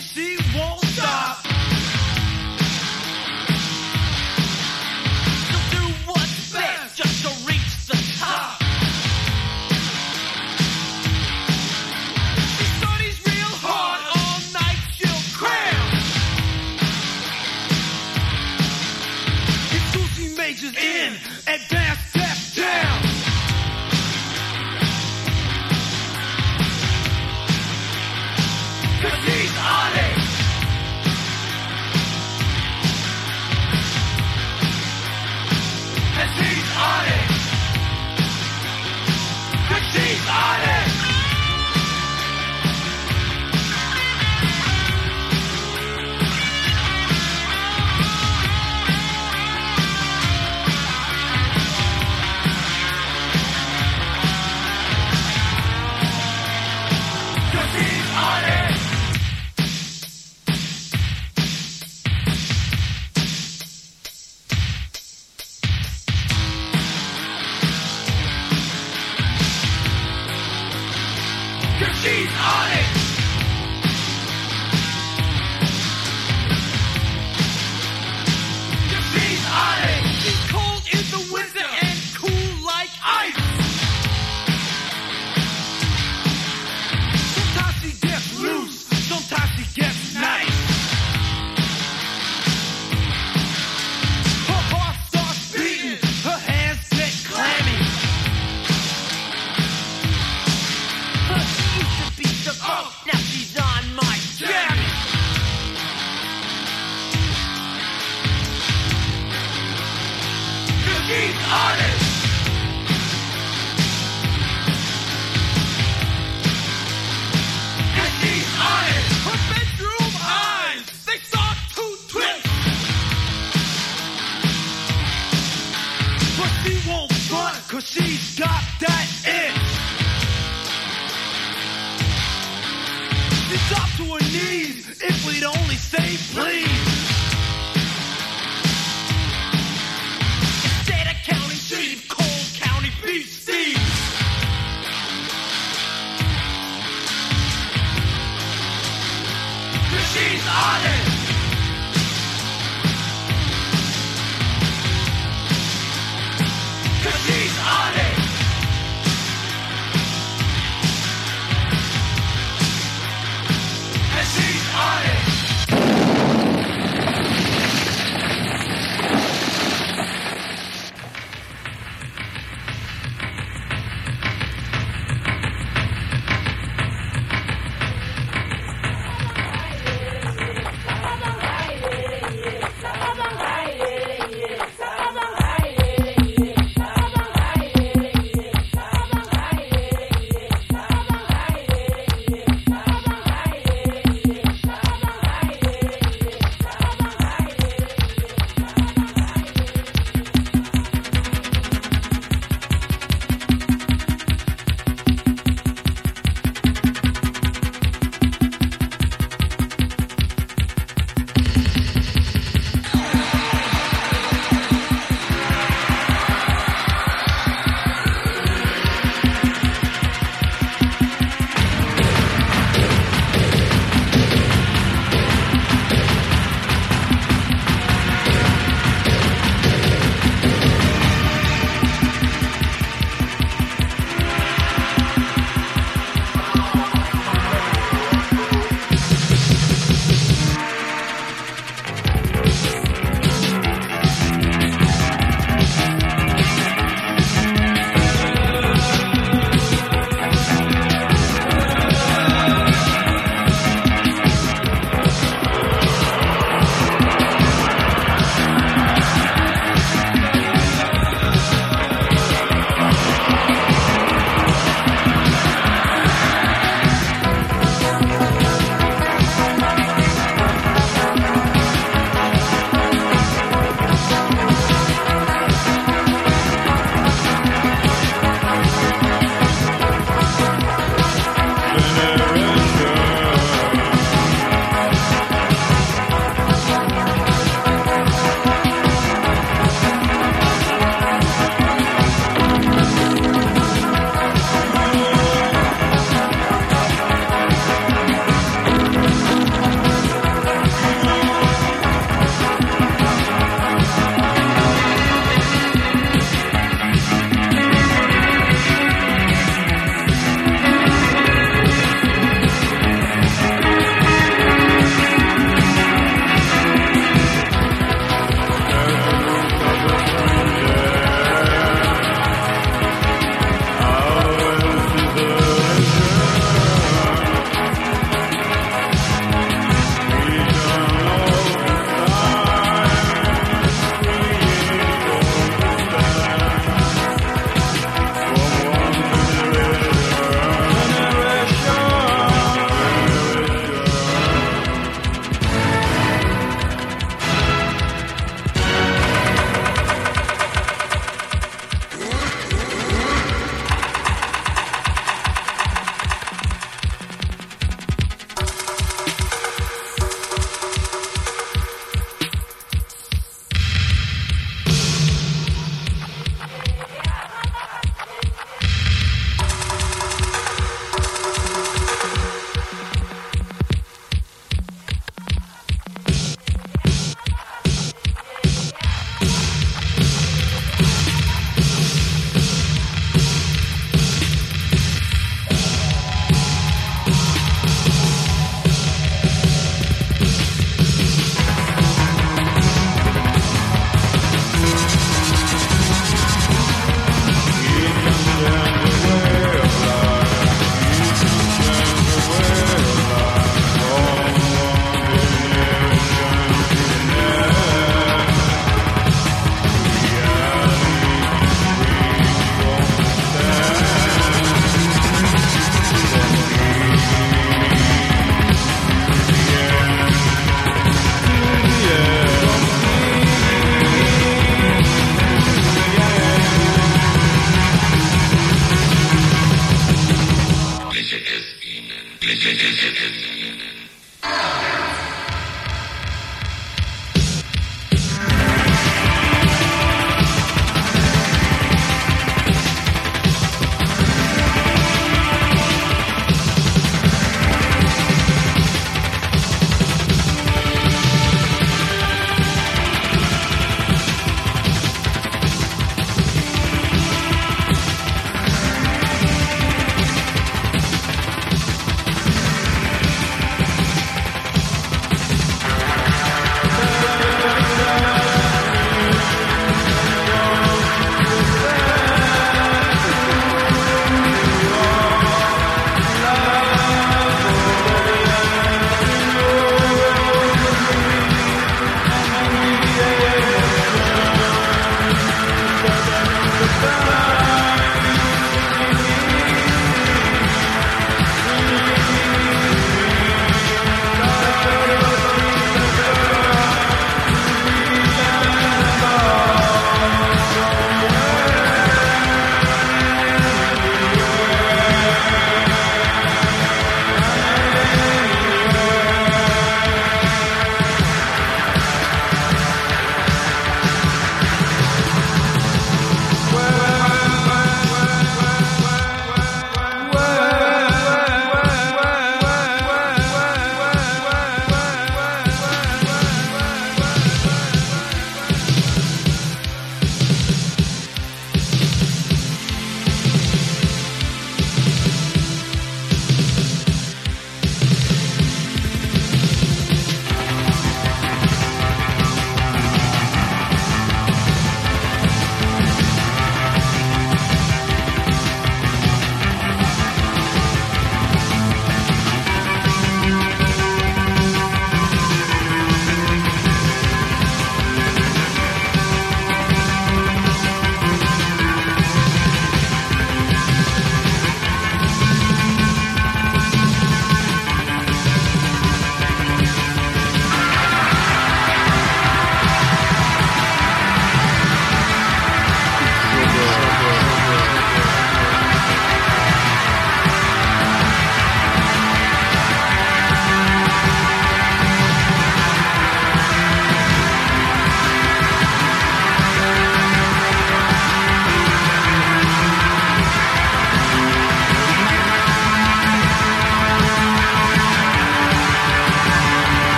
spot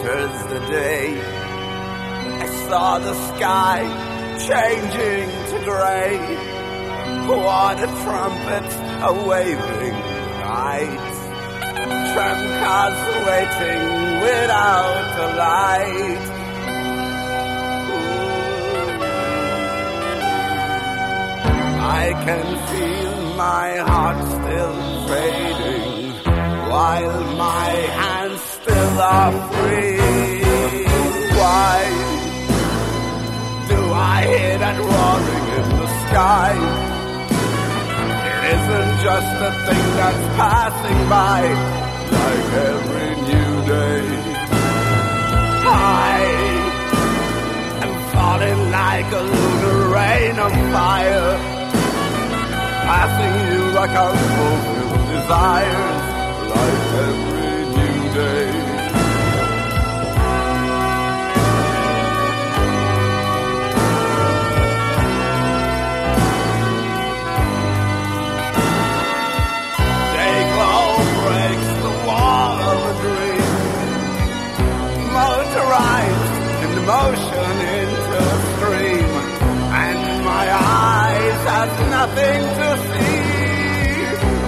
enters the day. I saw the sky changing to gray. What a trumpet a waving night. Tram cars waiting without a light. I can feel my heart still fading while my hands still are free. Why do I hear that roaring in the sky? It isn't just a thing that's passing by, like every new day. I am falling like a lunar rain of fire, passing you like unfulfilled desires, like every new day. Nothing to see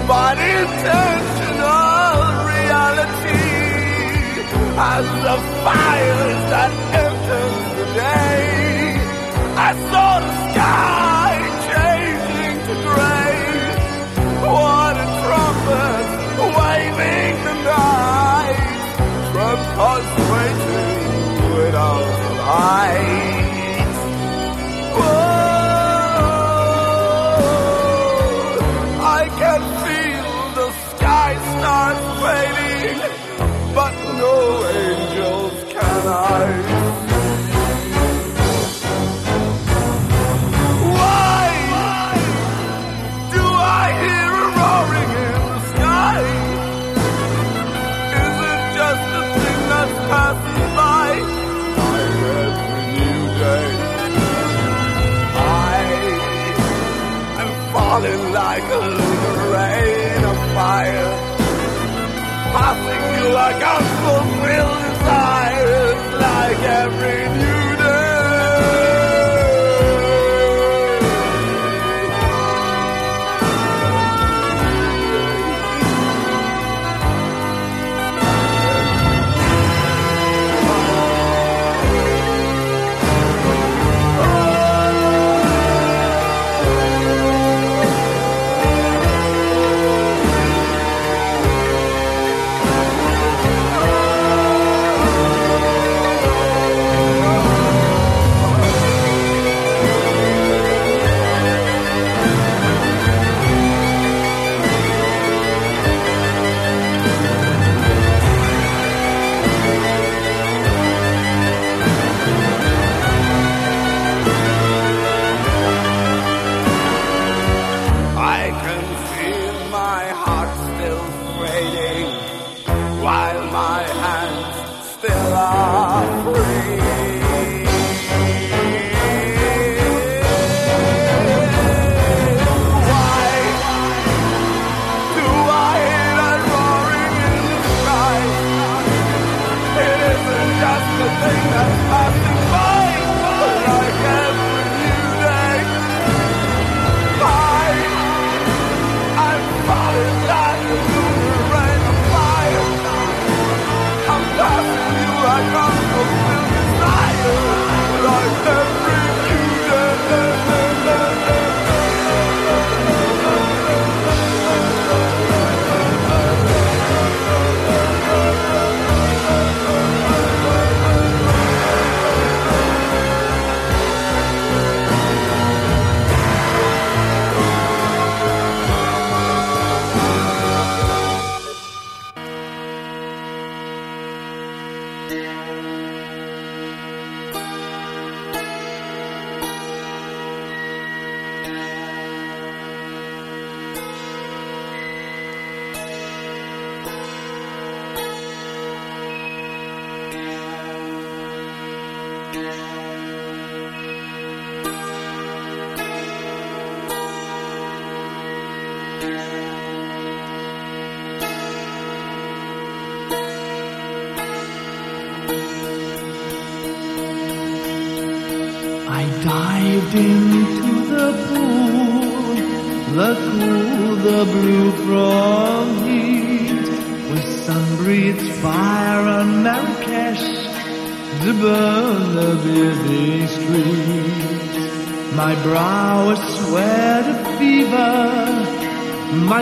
but intentional reality. As the fires that enters the day. I saw the sky changing to gray. What a trumpet waving the night. Cars waiting without light. You like unfulfilled desires, like every new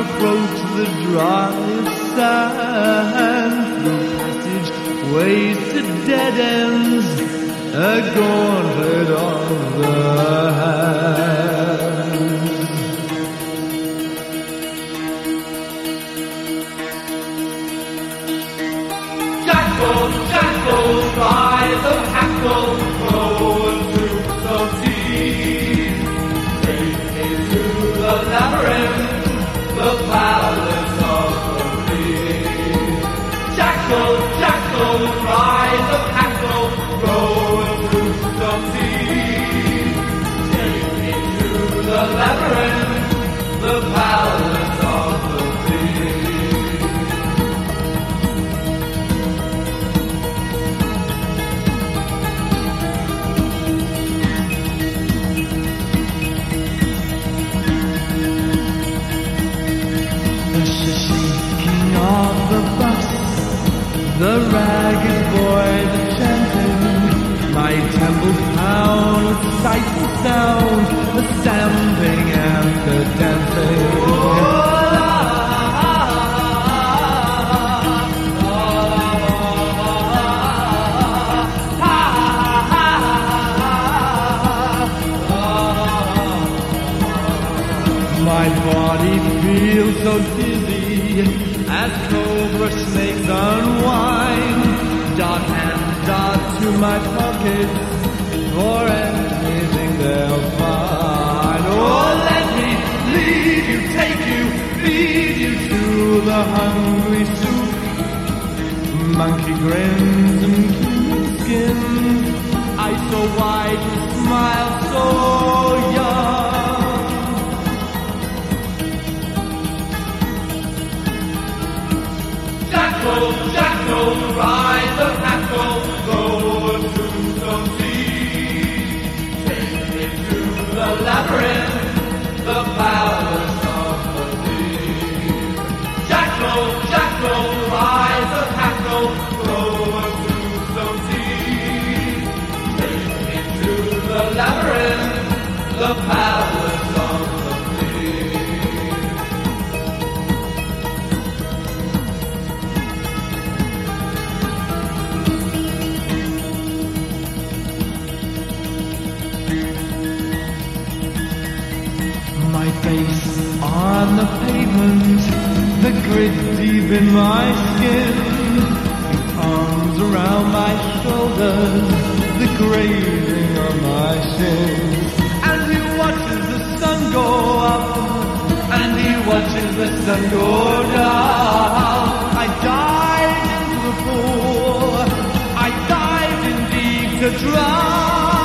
approach the dry sand Through passageways to dead ends A gauntlet on the hand. Jacko, Jacko, ride. in my skin, arms around my shoulders, the grazing of my sins. And he watches the sun go up, and he watches the sun go down. I dive into the pool, I dive in deep to drown.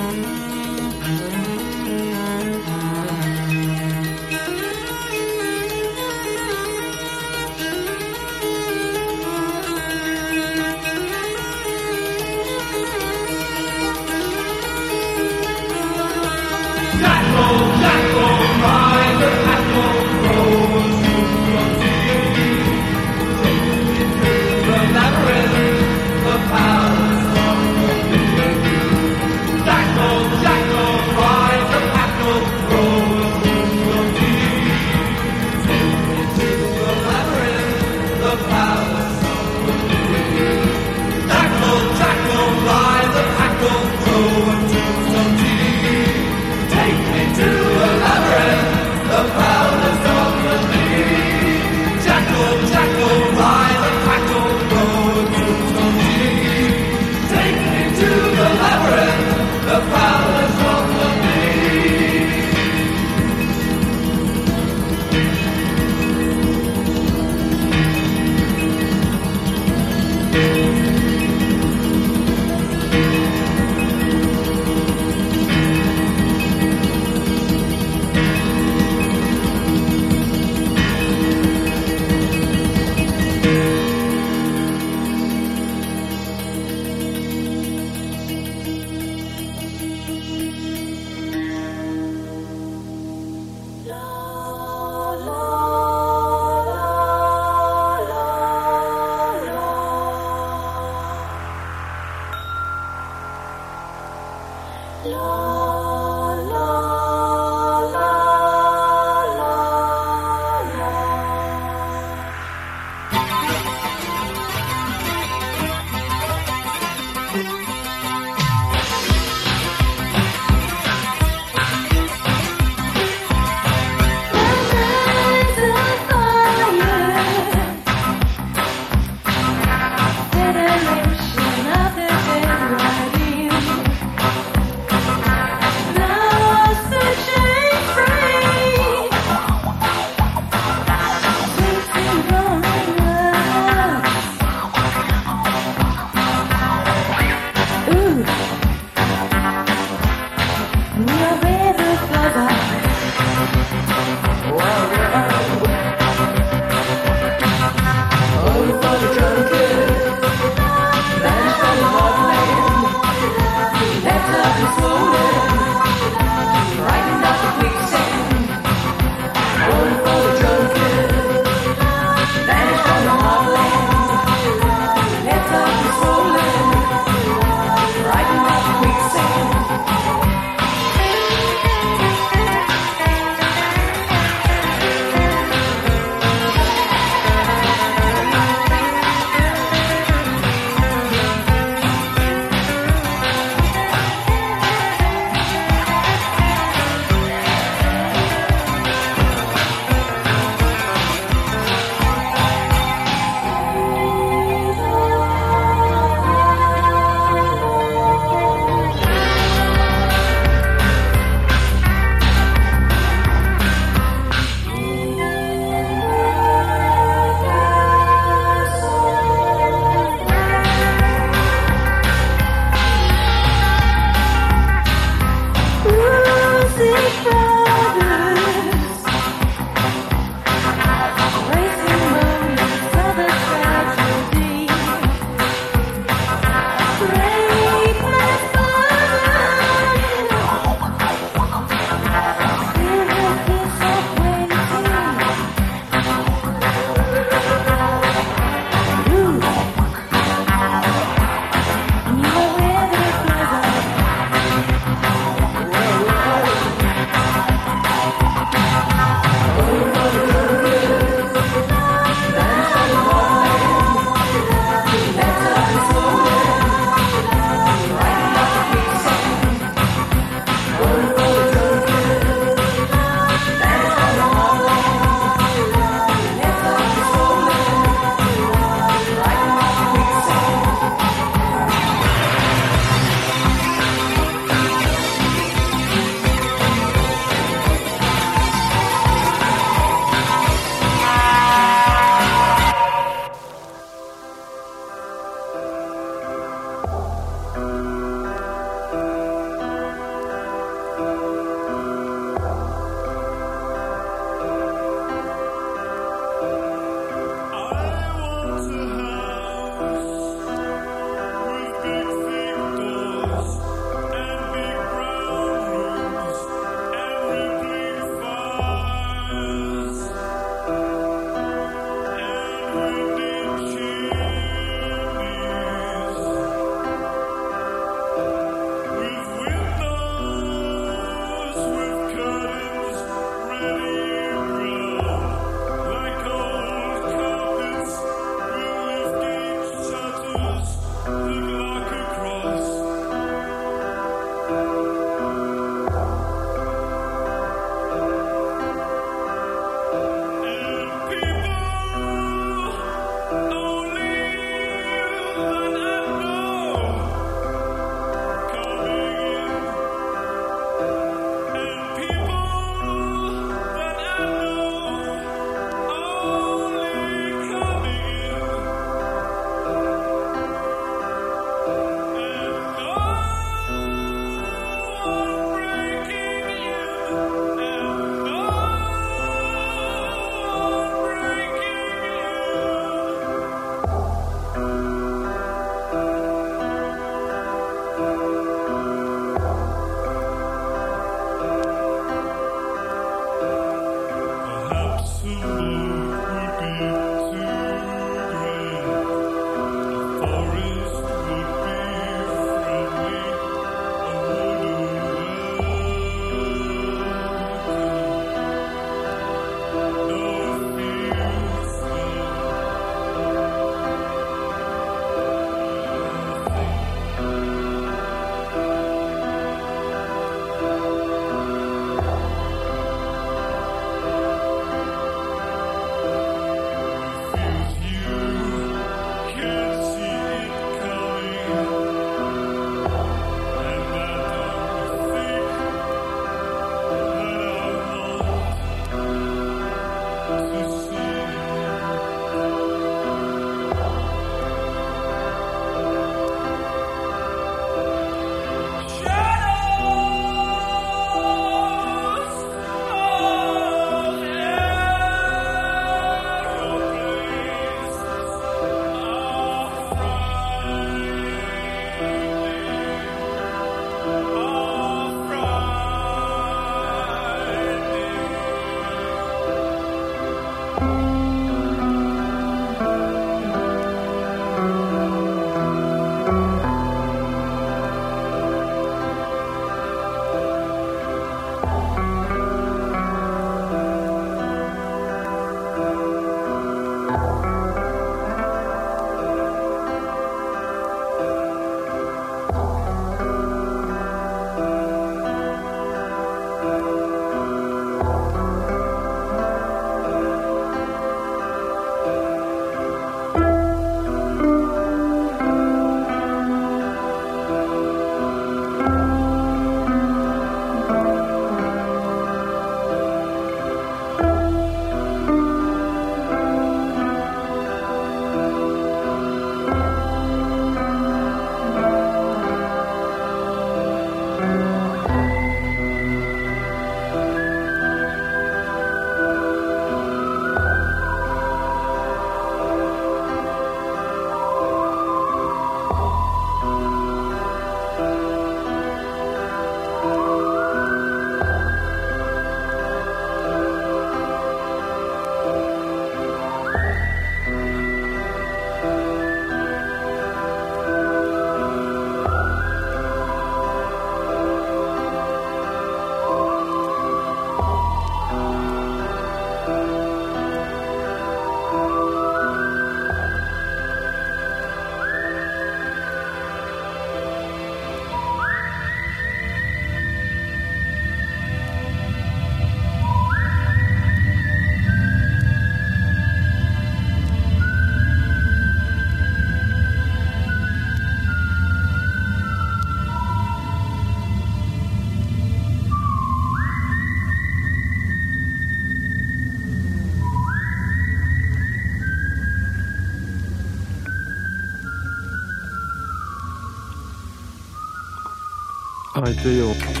I do. I